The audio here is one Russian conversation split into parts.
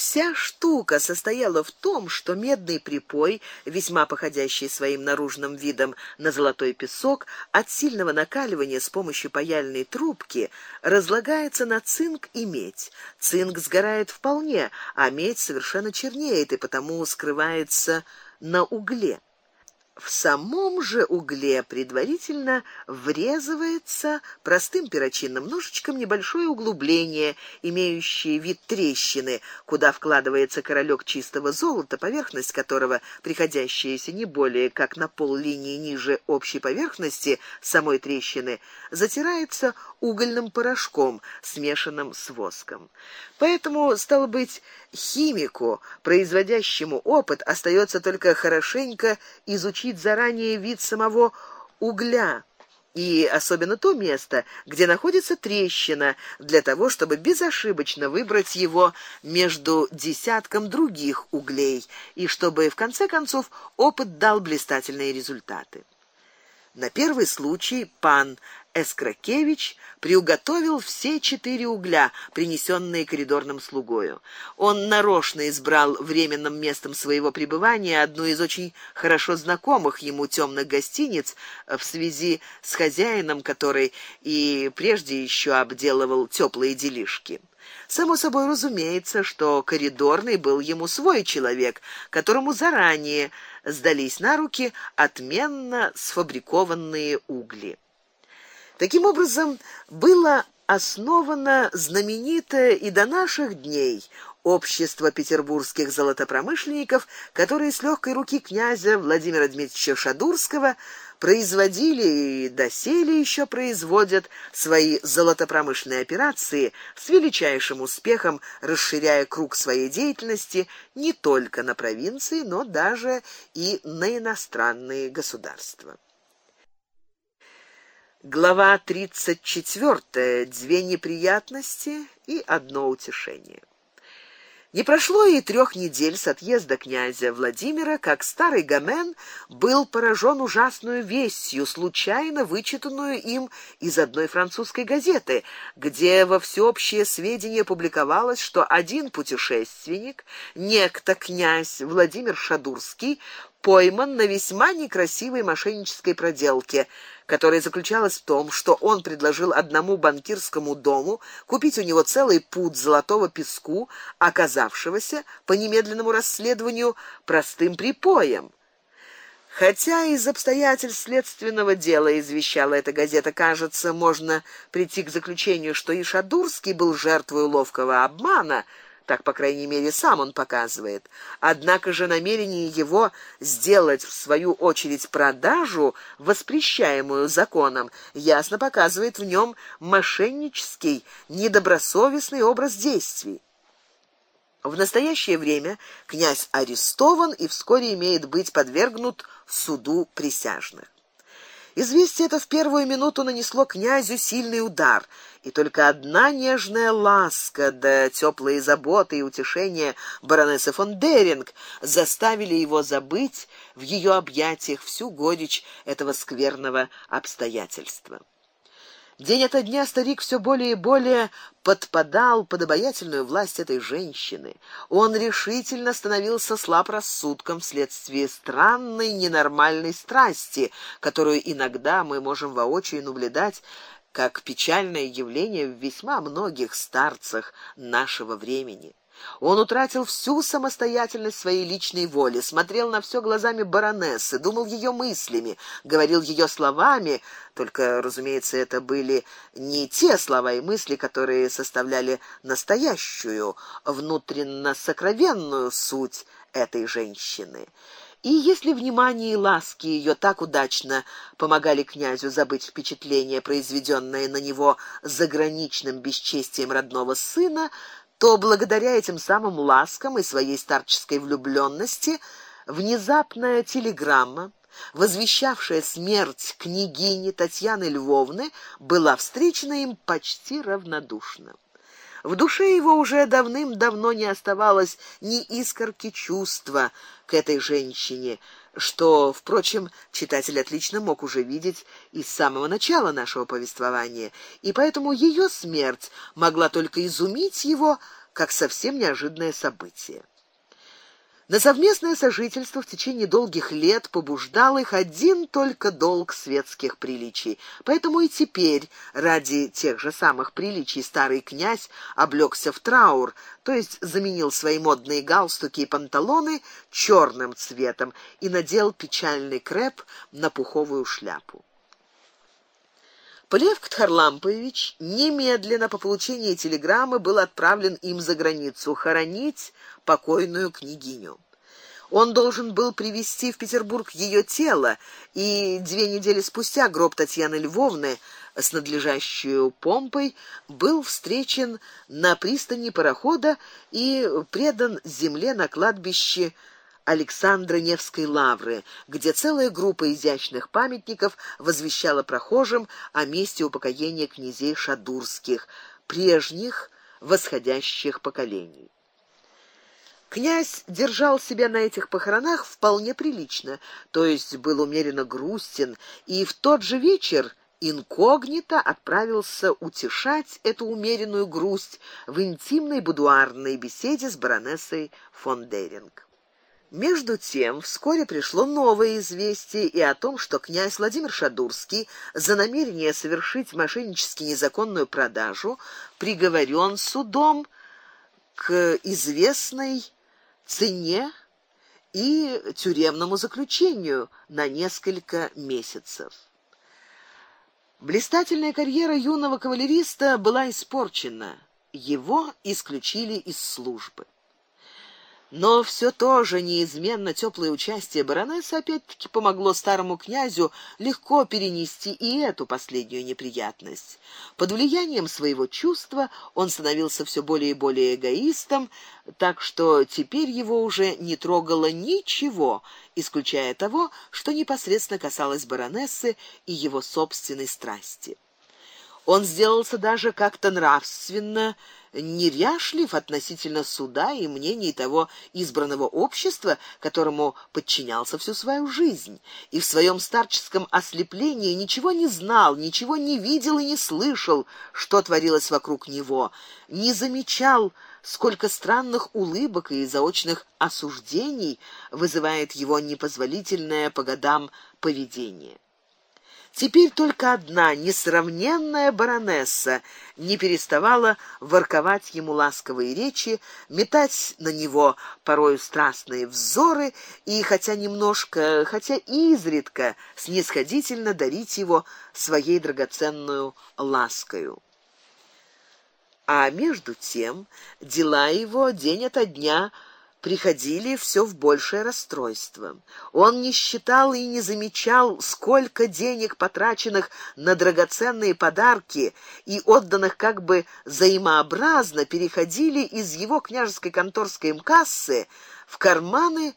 Вся штука состояла в том, что медный припой, весьма походящий своим наружным видом на золотой песок, от сильного накаливания с помощью паяльной трубки разлагается на цинк и медь. Цинк сгорает вполне, а медь совершенно чернеет и потому скрывается на угле. В самом же угле предварительно врезывается простым перочинным ножичком небольшое углубление, имеющее вид трещины, куда вкладывается королек чистого золота, поверхность которого, приходящаяся не более как на пол линии ниже общей поверхности самой трещины, затирается угольным порошком, смешанным с воском. Поэтому стало быть химику, производящему опыт, остается только хорошенько изучить заранее вид самого угля и особенно то место, где находится трещина, для того, чтобы безошибочно выбрать его между десятком других углей и чтобы в конце концов опыт дал блистательные результаты. На первый случай пан Эскракевич приуготовил все четыре угля, принесенные коридорным слугою. Он нарочно избрал временным местом своего пребывания одну из очень хорошо знакомых ему темных гостиниц в связи с хозяином, который и прежде еще обделывал теплые делишки. Само собой разумеется, что коридорный был ему свой человек, которому заранее сдались на руки отменно сфабрикованные угли. Таким образом, было основано знаменитое и до наших дней общество петербургских золотопромышленников, которые с легкой руки князя Владимира Дмитриевича Шадурского производили и доселе еще производят свои золотопромышленные операции с величайшим успехом, расширяя круг своей деятельности не только на провинции, но даже и на иностранные государства. Глава 34. Две неприятности и одно утешение. Не прошло и трех недель с отъезда князя Владимира, как старый Гамен был поражен ужасную вестью, случайно вычитанную им из одной французской газеты, где во всеобщее сведение публиковалось, что один путешественник, некто князь Владимир Шадурский, пойман на весьма некрасивой мошеннической проделке, которая заключалась в том, что он предложил одному банкирскому дому купить у него целый пуд золотого песку, оказавшегося по немедленному расследованию простым припоем. Хотя из обстоятельств следственного дела извещала эта газета, кажется, можно прийти к заключению, что и Шадурский был жертвой ловкого обмана, так, по крайней мере, сам он показывает. Однако же намерение его сделать в свою очередь продажу, воспрещаемую законом, ясно показывает в нем мошеннический, недобросовестный образ действий. В настоящее время князь арестован и вскоре имеет быть подвергнут суду присяжных. Известие это в первую минуту нанесло князю сильный удар, и только одна нежная ласка да теплые заботы и утешения баронессы фон Деринг заставили его забыть в ее объятиях всю горечь этого скверного обстоятельства. День ото дня старик все более и более подпадал под обаятельную власть этой женщины. Он решительно становился слаб рассудком вследствие странной ненормальной страсти, которую иногда мы можем воочию наблюдать как печальное явление в весьма многих старцах нашего времени. Он утратил всю самостоятельность своей личной воли, смотрел на все глазами баронессы, думал ее мыслями, говорил ее словами, только, разумеется, это были не те слова и мысли, которые составляли настоящую, внутренно сокровенную суть этой женщины. И если внимание и ласки ее так удачно помогали князю забыть впечатление, произведенное на него заграничным бесчестием родного сына, то благодаря этим самым ласкам и своей старческой влюблённости внезапная телеграмма, возвещавшая смерть княгини Татьяны Львовны, была встречена им почти равнодушно. В душе его уже давным-давно не оставалось ни искорки чувства к этой женщине, что, впрочем, читатель отлично мог уже видеть из самого начала нашего повествования, и поэтому ее смерть могла только изумить его как совсем неожиданное событие. На совместное сожительство в течение долгих лет побуждал их один только долг светских приличий. Поэтому и теперь ради тех же самых приличий старый князь облёкся в траур, то есть заменил свои модные галстуки и панталоны черным цветом и надел печальный креп на пуховую шляпу. Полевк Харлампович немедленно по получении телеграммы был отправлен им за границу хоронить покойную княгиню. Он должен был привезти в Петербург ее тело, и две недели спустя гроб Татьяны Львовны с надлежащей помпой был встречен на пристани парохода и предан земле на кладбище Александра Невской лавры, где целая группа изящных памятников возвещала прохожим о месте упокоения князей шадурских, прежних восходящих поколений. Князь держал себя на этих похоронах вполне прилично, то есть был умеренно грустен, и в тот же вечер инкогнито отправился утешать эту умеренную грусть в интимной будуарной беседе с баронессой фон Деринг. Между тем вскоре пришло новое известие и о том, что князь Владимир Шадурский за намерение совершить мошеннически незаконную продажу приговорен судом к известной цене и тюремному заключению на несколько месяцев. Блистательная карьера юного кавалериста была испорчена. Его исключили из службы. Но все то же неизменно теплое участие баронессы опять-таки помогло старому князю легко перенести и эту последнюю неприятность. Под влиянием своего чувства он становился все более и более эгоистом, так что теперь его уже не трогало ничего, исключая того, что непосредственно касалось баронессы и его собственной страсти. Он сделался даже как-то нравственно неряшлив относительно суда и мнений того избранного общества, которому подчинялся всю свою жизнь, и в своем старческом ослеплении ничего не знал, ничего не видел и не слышал, что творилось вокруг него, не замечал, сколько странных улыбок и заочных осуждений вызывает его непозволительное по годам поведение. Теперь только одна несравненная баронесса не переставала ворковать ему ласковые речи, метать на него порою страстные взоры и хотя немножко, хотя изредка снисходительно дарить его своей драгоценную ласкою. А между тем дела его день ото дня приходили все в большее расстройство. Он не считал и не замечал, сколько денег потраченных на драгоценные подарки и отданных как бы взаимообразно переходили из его княжеской конторской кассы в карманы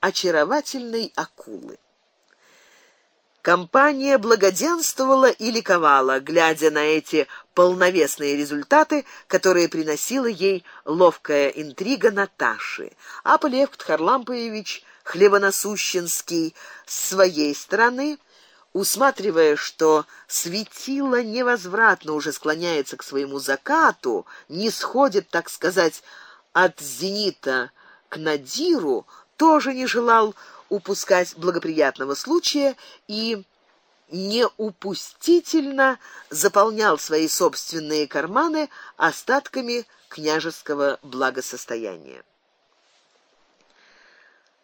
очаровательной акулы. Компания благоденствовала и ликовала, глядя на эти полновесные результаты, которые приносила ей ловкая интрига Наташи. А Полевк Харлампович Хлебоносущенский с своей стороны, усматривая, что светило невозвратно уже склоняется к своему закату, не сходит, так сказать, от зенита к надиру, тоже не желал упускать благоприятного случая и неупустительно заполнял свои собственные карманы остатками княжеского благосостояния.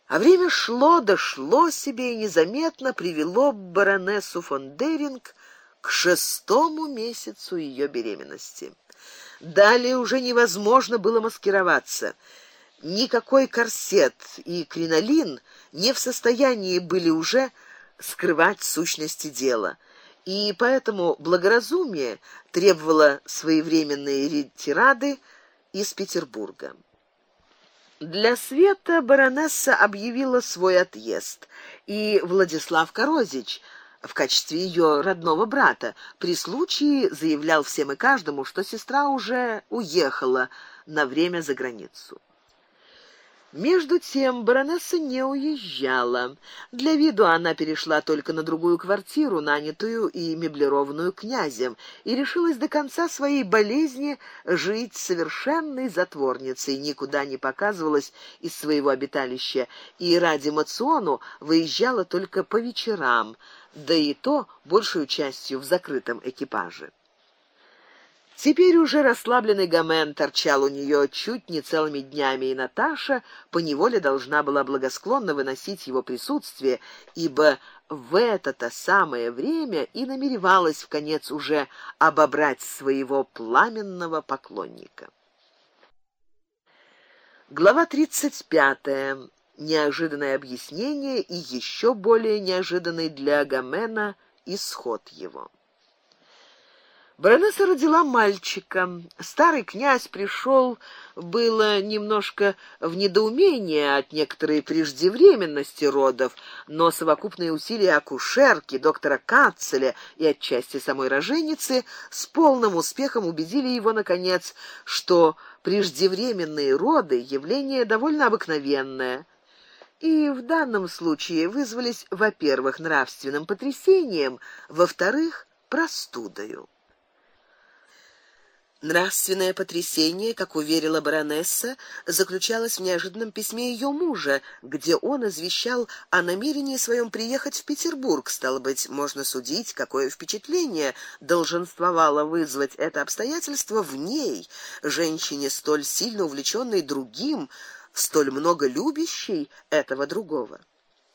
А время шло, дошло себе и незаметно привело баронессу фон Деринг к шестому месяцу ее беременности. Далее уже невозможно было маскироваться. Никакой корсет и кринолин не в состоянии были уже скрывать сущности дела, и поэтому благоразумие требовало своевременной ретирады из Петербурга. Для света баронесса объявила свой отъезд, и Владислав Корозич в качестве ее родного брата при случае заявлял всем и каждому, что сестра уже уехала на время за границу. Между тем баронесса не уезжала. Для виду она перешла только на другую квартиру, нанятую и меблированную князем, и решилась до конца своей болезни жить совершенной затворницей, никуда не показывалась из своего обиталища и ради мациону выезжала только по вечерам, да и то большую частью в закрытом экипаже. Теперь уже расслабленный Гомен торчал у нее чуть не целыми днями, и Наташа по неволе должна была благосклонно выносить его присутствие, ибо в это-то самое время и намеревалась в конец уже обобрать своего пламенного поклонника. Глава тридцать пятая. Неожиданное объяснение и еще более неожиданный для Гомена исход его. Баронесса родила мальчика. Старый князь пришел было немножко в недоумение от некоторой преждевременности родов, но совокупные усилия акушерки, доктора Кацеля и отчасти самой роженицы с полным успехом убедили его наконец, что преждевременные роды явление довольно обыкновенное и в данном случае вызвались, во-первых, нравственным потрясением, во-вторых, простудою. Нравственное потрясение, как уверила баронесса, заключалось в неожиданном письме ее мужа, где он извещал о намерении своем приехать в Петербург. Стало быть, можно судить, какое впечатление долженствовало вызвать это обстоятельство в ней, женщине столь сильно увлеченной другим, столь много любящей этого другого.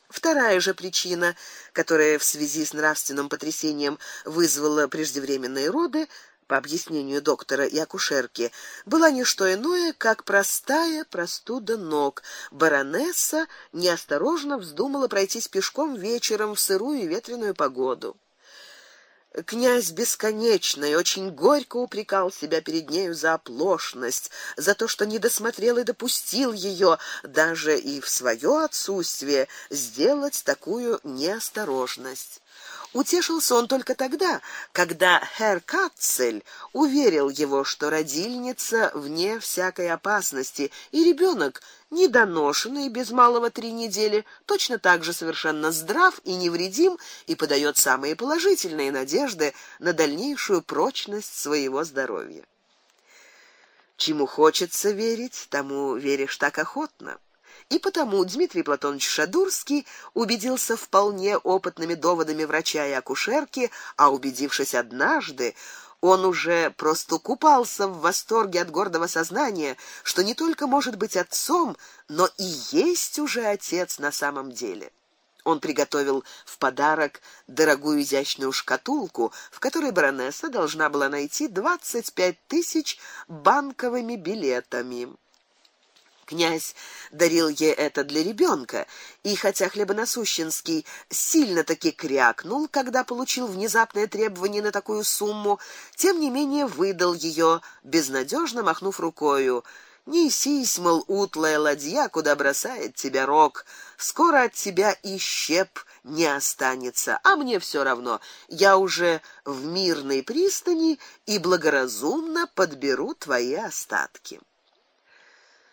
Вторая же причина, которая в связи с нравственным потрясением вызвала преждевременные роды, по объяснению доктора и акушерки, была не что иное, как простая простуда ног. Баронесса неосторожно вздумала пройтись пешком вечером в сырую и ветреную погоду. Князь бесконечно и очень горько упрекал себя перед нею за оплошность, за то, что не досмотрел и допустил ее даже и в свое отсутствие сделать такую неосторожность. Утешился он только тогда, когда Херр Катцель уверил его, что родильница вне всякой опасности, и ребенок недоношенный без малого три недели, точно так же совершенно здрав и невредим и подает самые положительные надежды на дальнейшую прочность своего здоровья. Чему хочется верить, тому веришь так охотно. И потому Дмитрий Платонович Шадурский убедился вполне опытными доводами врача и акушерки, а убедившись однажды, он уже просто купался в восторге от гордого сознания, что не только может быть отцом, но и есть уже отец на самом деле. Он приготовил в подарок дорогую изящную шкатулку, в которой баронесса должна была найти двадцать пять тысяч банковыми билетами. Князь дарил ей это для ребенка, и хотя Хлебоносущенский сильно таки крякнул, когда получил внезапное требование на такую сумму, тем не менее выдал ее, безнадежно махнув рукою. Несись, мол, утлая ладья, куда бросает тебя рок. Скоро от тебя и щеп не останется, а мне все равно. Я уже в мирной пристани и благоразумно подберу твои остатки.